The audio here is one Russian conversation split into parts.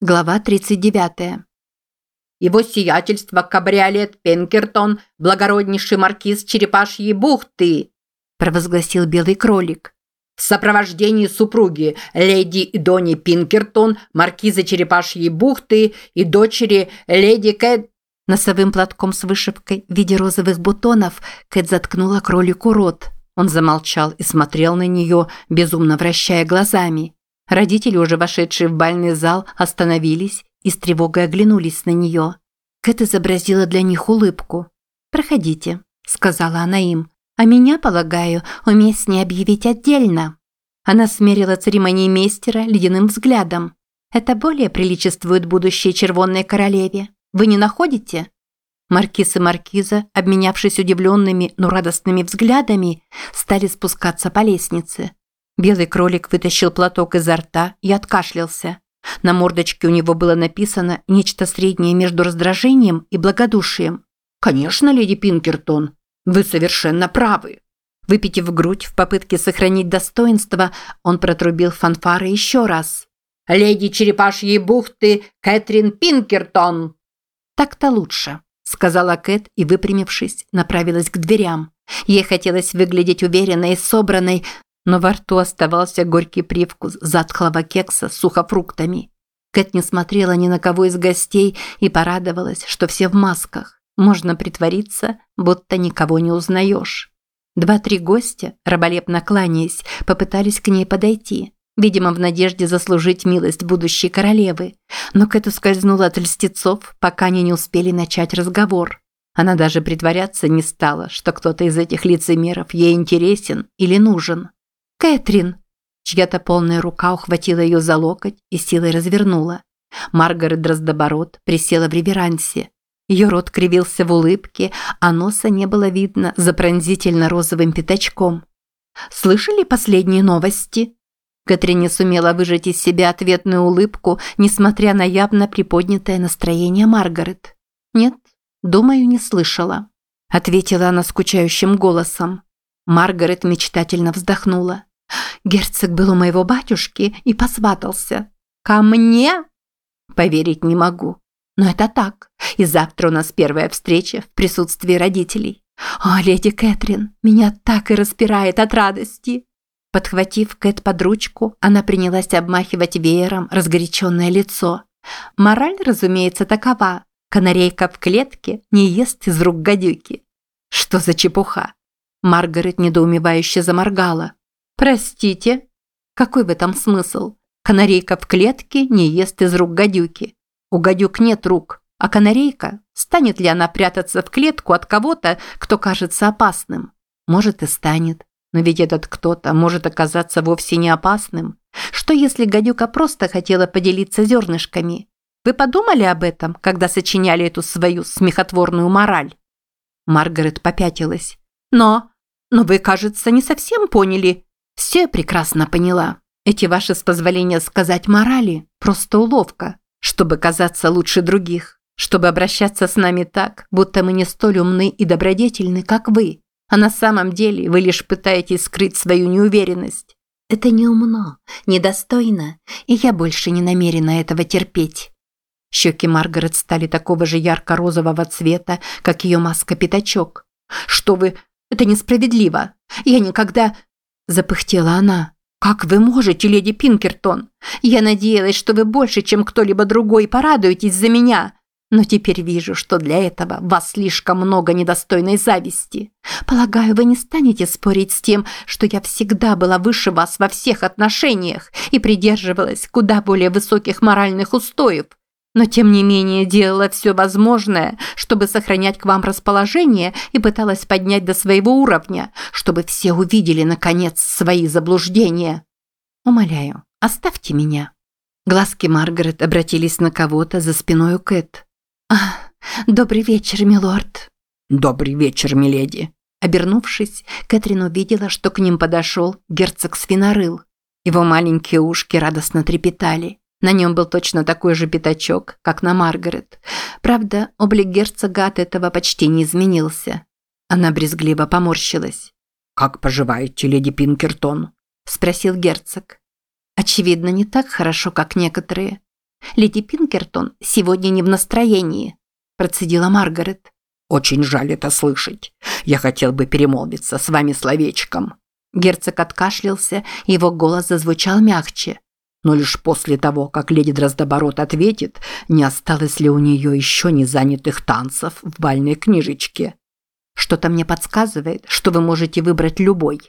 Глава 39. Его сиятельство кабриолет Пенкертон, благороднейший маркиз Черепашьей бухты, провозгласил белый кролик. В сопровождении супруги леди Дони Пинкертон, маркиза Черепашьей бухты и дочери леди Кэт... Носовым платком с вышивкой в виде розовых бутонов Кэт заткнула кролику рот. Он замолчал и смотрел на нее, безумно вращая глазами. Родители, уже вошедшие в бальный зал, остановились и с тревогой оглянулись на нее. Кэт изобразила для них улыбку. «Проходите», – сказала она им. «А меня, полагаю, уместнее объявить отдельно». Она смерила церемониймейстера ледяным взглядом. «Это более приличествует будущей червонной королеве. Вы не находите?» Маркиз и маркиза, обменявшись удивленными, но радостными взглядами, стали спускаться по лестнице. Белый кролик вытащил платок изо рта и откашлялся. На мордочке у него было написано нечто среднее между раздражением и благодушием. «Конечно, леди Пинкертон, вы совершенно правы». Выпитив грудь в попытке сохранить достоинство, он протрубил фанфары еще раз. «Леди Черепашьей бухты Кэтрин Пинкертон!» «Так-то лучше», – сказала Кэт и, выпрямившись, направилась к дверям. Ей хотелось выглядеть уверенной и собранной, но во рту оставался горький привкус затхлого кекса с сухофруктами. Кэт не смотрела ни на кого из гостей и порадовалась, что все в масках. Можно притвориться, будто никого не узнаешь. Два-три гостя, раболепно кланяясь, попытались к ней подойти, видимо, в надежде заслужить милость будущей королевы. Но Кэт ускользнула от льстецов, пока они не успели начать разговор. Она даже притворяться не стала, что кто-то из этих лицемеров ей интересен или нужен. «Кэтрин!» Чья-то полная рука ухватила ее за локоть и силой развернула. Маргарет Дроздоборот присела в реверансе. Ее рот кривился в улыбке, а носа не было видно за пронзительно-розовым пятачком. «Слышали последние новости?» Кэтрин не сумела выжать из себя ответную улыбку, несмотря на явно приподнятое настроение Маргарет. «Нет, думаю, не слышала», – ответила она скучающим голосом. Маргарет мечтательно вздохнула. Герцог был у моего батюшки и посватался. Ко мне? Поверить не могу. Но это так. И завтра у нас первая встреча в присутствии родителей. О, леди Кэтрин, меня так и распирает от радости. Подхватив Кэт под ручку, она принялась обмахивать веером разгоряченное лицо. Мораль, разумеется, такова. Канарейка в клетке не ест из рук гадюки. Что за чепуха? Маргарет недоумевающе заморгала. Простите, какой в этом смысл? Канарейка в клетке не ест из рук гадюки. У гадюк нет рук, а канарейка, станет ли она прятаться в клетку от кого-то, кто кажется опасным? Может и станет. Но ведь этот кто-то может оказаться вовсе не опасным. Что если гадюка просто хотела поделиться зернышками? Вы подумали об этом, когда сочиняли эту свою смехотворную мораль? Маргарет попятилась. Но, но вы, кажется, не совсем поняли, все прекрасно поняла. Эти ваши, с позволения сказать, морали – просто уловка, чтобы казаться лучше других, чтобы обращаться с нами так, будто мы не столь умны и добродетельны, как вы, а на самом деле вы лишь пытаетесь скрыть свою неуверенность. Это неумно, недостойно, и я больше не намерена этого терпеть. Щеки Маргарет стали такого же ярко-розового цвета, как ее маска-пятачок. «Что вы? Это несправедливо. Я никогда...» запыхтела она. «Как вы можете, леди Пинкертон? Я надеялась, что вы больше, чем кто-либо другой, порадуетесь за меня. Но теперь вижу, что для этого вас слишком много недостойной зависти. Полагаю, вы не станете спорить с тем, что я всегда была выше вас во всех отношениях и придерживалась куда более высоких моральных устоев, но тем не менее делала все возможное, чтобы сохранять к вам расположение и пыталась поднять до своего уровня, чтобы все увидели, наконец, свои заблуждения. Умоляю, оставьте меня». Глазки Маргарет обратились на кого-то за спиной у Кэт. «Ах, добрый вечер, милорд». «Добрый вечер, миледи». Обернувшись, Кэтрин увидела, что к ним подошел герцог Свинорыл. Его маленькие ушки радостно трепетали. На нем был точно такой же пятачок, как на Маргарет. Правда, облик герцога от этого почти не изменился. Она брезгливо поморщилась. «Как поживаете, леди Пинкертон?» – спросил герцог. «Очевидно, не так хорошо, как некоторые». Леди Пинкертон сегодня не в настроении», – процедила Маргарет. «Очень жаль это слышать. Я хотел бы перемолвиться с вами словечком». Герцог откашлялся, его голос зазвучал мягче. Но лишь после того, как леди Дроздоборот ответит, не осталось ли у нее еще не занятых танцев в бальной книжечке. «Что-то мне подсказывает, что вы можете выбрать любой»,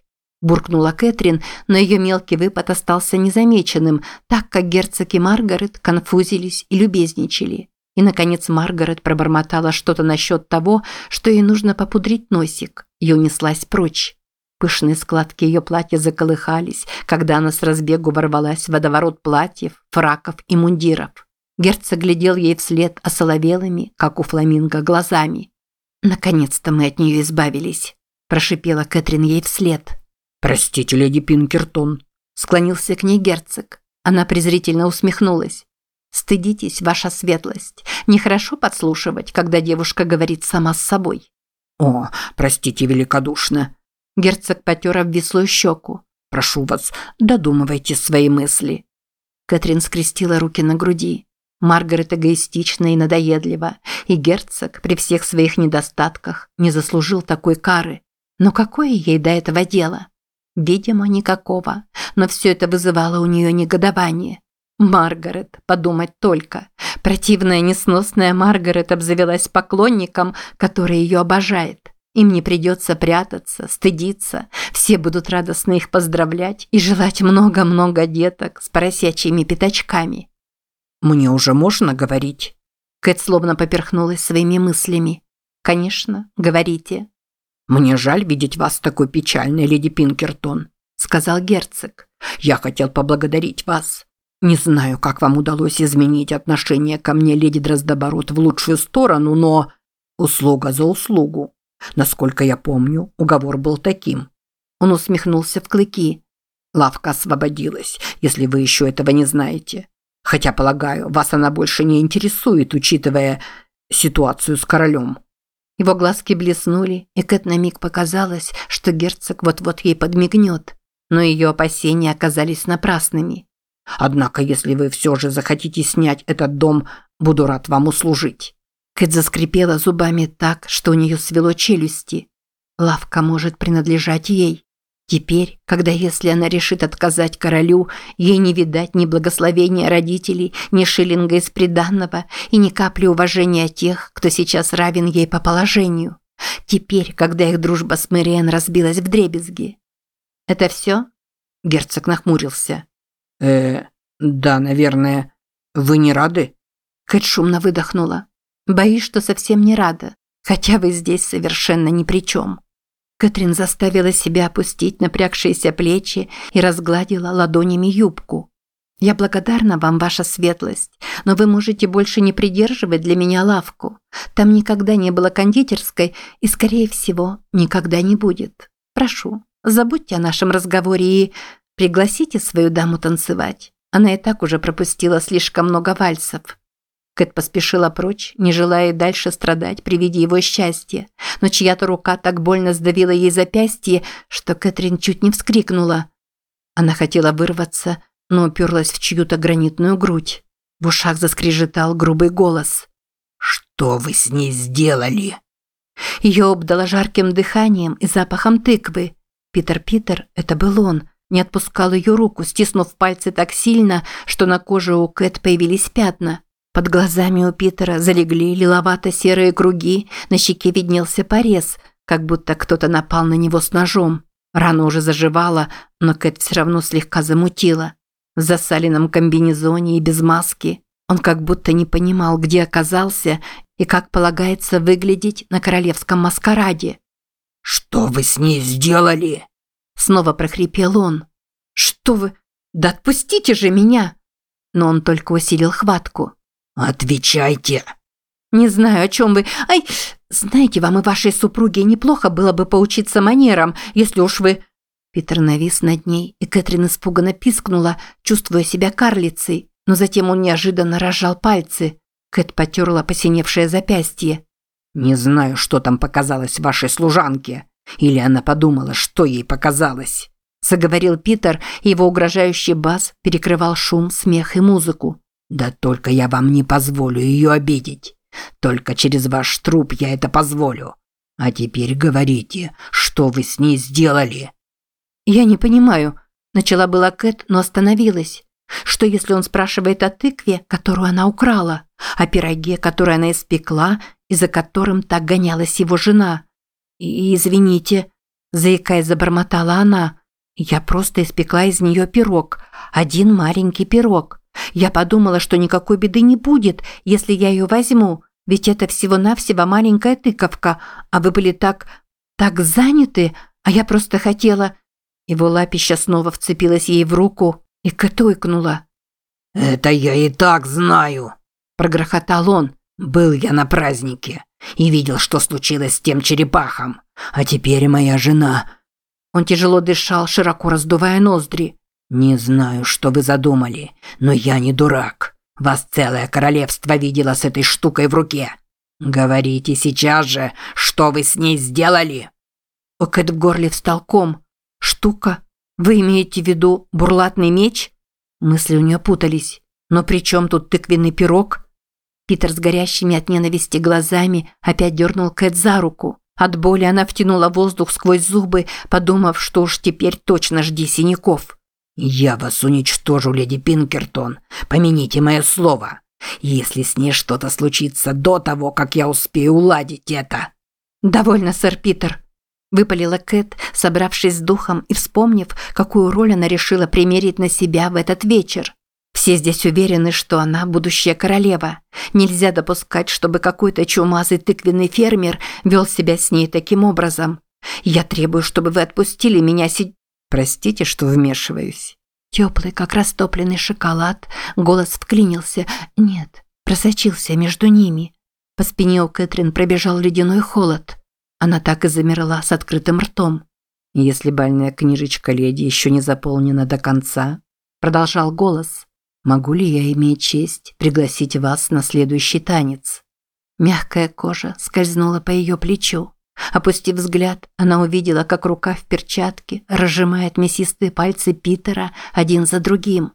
буркнула Кэтрин, но ее мелкий выпад остался незамеченным, так как герцог и Маргарет конфузились и любезничали. И, наконец, Маргарет пробормотала что-то насчет того, что ей нужно попудрить носик, и унеслась прочь. Пышные складки ее платья заколыхались, когда она с разбегу ворвалась в водоворот платьев, фраков и мундиров. Герцог глядел ей вслед осоловелыми, как у фламинго, глазами. «Наконец-то мы от нее избавились», – прошипела Кэтрин ей вслед. «Простите, леди Пинкертон», – склонился к ней герцог. Она презрительно усмехнулась. «Стыдитесь, ваша светлость. Нехорошо подслушивать, когда девушка говорит сама с собой». «О, простите великодушно». Герцог потер обвислую щеку. «Прошу вас, додумывайте свои мысли». Кэтрин скрестила руки на груди. Маргарет эгоистична и надоедлива, и герцог при всех своих недостатках не заслужил такой кары. Но какое ей до этого дело? Видимо, никакого, но все это вызывало у нее негодование. Маргарет, подумать только. Противная несносная Маргарет обзавелась поклонником, который ее обожает. Им не придется прятаться, стыдиться. Все будут радостно их поздравлять и желать много-много деток с поросячьими пятачками. «Мне уже можно говорить?» Кэт словно поперхнулась своими мыслями. «Конечно, говорите». «Мне жаль видеть вас такой печальной, леди Пинкертон», – сказал герцог. «Я хотел поблагодарить вас. Не знаю, как вам удалось изменить отношение ко мне, леди Дроздоборот, в лучшую сторону, но... Услуга за услугу. Насколько я помню, уговор был таким». Он усмехнулся в клыки. «Лавка освободилась, если вы еще этого не знаете. Хотя, полагаю, вас она больше не интересует, учитывая ситуацию с королем». Его глазки блеснули, и Кэт на миг показалось, что герцог вот-вот ей подмигнет. Но ее опасения оказались напрасными. «Однако, если вы все же захотите снять этот дом, буду рад вам услужить». Кэт заскрипела зубами так, что у нее свело челюсти. Лавка может принадлежать ей. Теперь, когда если она решит отказать королю, ей не видать ни благословения родителей, ни шиллинга из приданного и ни капли уважения тех, кто сейчас равен ей по положению. Теперь, когда их дружба с Мэриэн разбилась в дребезги. «Это все?» Герцог нахмурился. «Э, да, наверное. Вы не рады?» Кэт шумно выдохнула. «Боюсь, что совсем не рада, хотя вы здесь совершенно ни при чем». Кэтрин заставила себя опустить напрягшиеся плечи и разгладила ладонями юбку. «Я благодарна вам, ваша светлость, но вы можете больше не придерживать для меня лавку. Там никогда не было кондитерской и, скорее всего, никогда не будет. Прошу, забудьте о нашем разговоре и пригласите свою даму танцевать. Она и так уже пропустила слишком много вальсов. Кэт поспешила прочь, не желая дальше страдать при виде его счастья, но чья-то рука так больно сдавила ей запястье, что Кэтрин чуть не вскрикнула. Она хотела вырваться, но уперлась в чью-то гранитную грудь. В ушах заскрежетал грубый голос. «Что вы с ней сделали?» Ее обдало жарким дыханием и запахом тыквы. Питер Питер, это был он, не отпускал ее руку, стиснув пальцы так сильно, что на коже у Кэт появились пятна. Под глазами у Питера залегли лиловато-серые круги, на щеке виднелся порез, как будто кто-то напал на него с ножом. Рана уже заживала, но Кэт все равно слегка замутила. В засаленном комбинезоне и без маски он как будто не понимал, где оказался и как полагается выглядеть на королевском маскараде. «Что вы с ней сделали?» Снова прохрипел он. «Что вы? Да отпустите же меня!» Но он только усилил хватку. «Отвечайте!» «Не знаю, о чем вы... Ай, знаете, вам и вашей супруге неплохо было бы поучиться манерам, если уж вы...» Питер навис над ней, и Кэтрин испуганно пискнула, чувствуя себя карлицей, но затем он неожиданно разжал пальцы. Кэт потерла посиневшее запястье. «Не знаю, что там показалось вашей служанке. Или она подумала, что ей показалось?» Заговорил Питер, и его угрожающий бас перекрывал шум, смех и музыку. Да только я вам не позволю ее обидеть. Только через ваш труп я это позволю. А теперь говорите, что вы с ней сделали?» «Я не понимаю», – начала была Кэт, но остановилась. Что если он спрашивает о тыкве, которую она украла, о пироге, который она испекла и за которым так гонялась его жена? И, извините, заикаясь, забормотала она. Я просто испекла из нее пирог, один маленький пирог. Я подумала, что никакой беды не будет, если я ее возьму, ведь это всего-навсего маленькая тыковка, а вы были так... так заняты, а я просто хотела... Его лапища снова вцепилась ей в руку и котойкнула. «Это я и так знаю», – прогрохотал он. «Был я на празднике и видел, что случилось с тем черепахом. А теперь моя жена...» Он тяжело дышал, широко раздувая ноздри. «Не знаю, что вы задумали, но я не дурак. Вас целое королевство видело с этой штукой в руке. Говорите сейчас же, что вы с ней сделали?» У Кэт в горле встал ком. «Штука? Вы имеете в виду бурлатный меч?» Мысли у нее путались. «Но при чем тут тыквенный пирог?» Питер с горящими от ненависти глазами опять дернул Кэт за руку. От боли она втянула воздух сквозь зубы, подумав, что уж теперь точно жди синяков. «Я вас уничтожу, леди Пинкертон. Помяните мое слово. Если с ней что-то случится до того, как я успею уладить это». «Довольно, сэр Питер», – выпалила Кэт, собравшись с духом и вспомнив, какую роль она решила примерить на себя в этот вечер. Все здесь уверены, что она будущая королева. Нельзя допускать, чтобы какой-то чумазый тыквенный фермер вел себя с ней таким образом. Я требую, чтобы вы отпустили меня си... Простите, что вмешиваюсь. Теплый, как растопленный шоколад, голос вклинился. Нет, просочился между ними. По спине у Кэтрин пробежал ледяной холод. Она так и замерла с открытым ртом. «Если бальная книжечка леди еще не заполнена до конца», продолжал голос, «могу ли я иметь честь пригласить вас на следующий танец?» Мягкая кожа скользнула по ее плечу. Опустив взгляд, она увидела, как рука в перчатке разжимает мясистые пальцы Питера один за другим.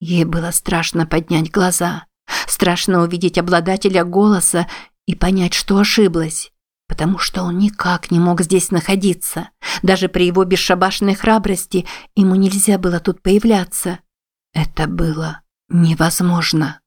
Ей было страшно поднять глаза. Страшно увидеть обладателя голоса и понять, что ошиблась. Потому что он никак не мог здесь находиться. Даже при его бесшабашной храбрости ему нельзя было тут появляться. Это было невозможно.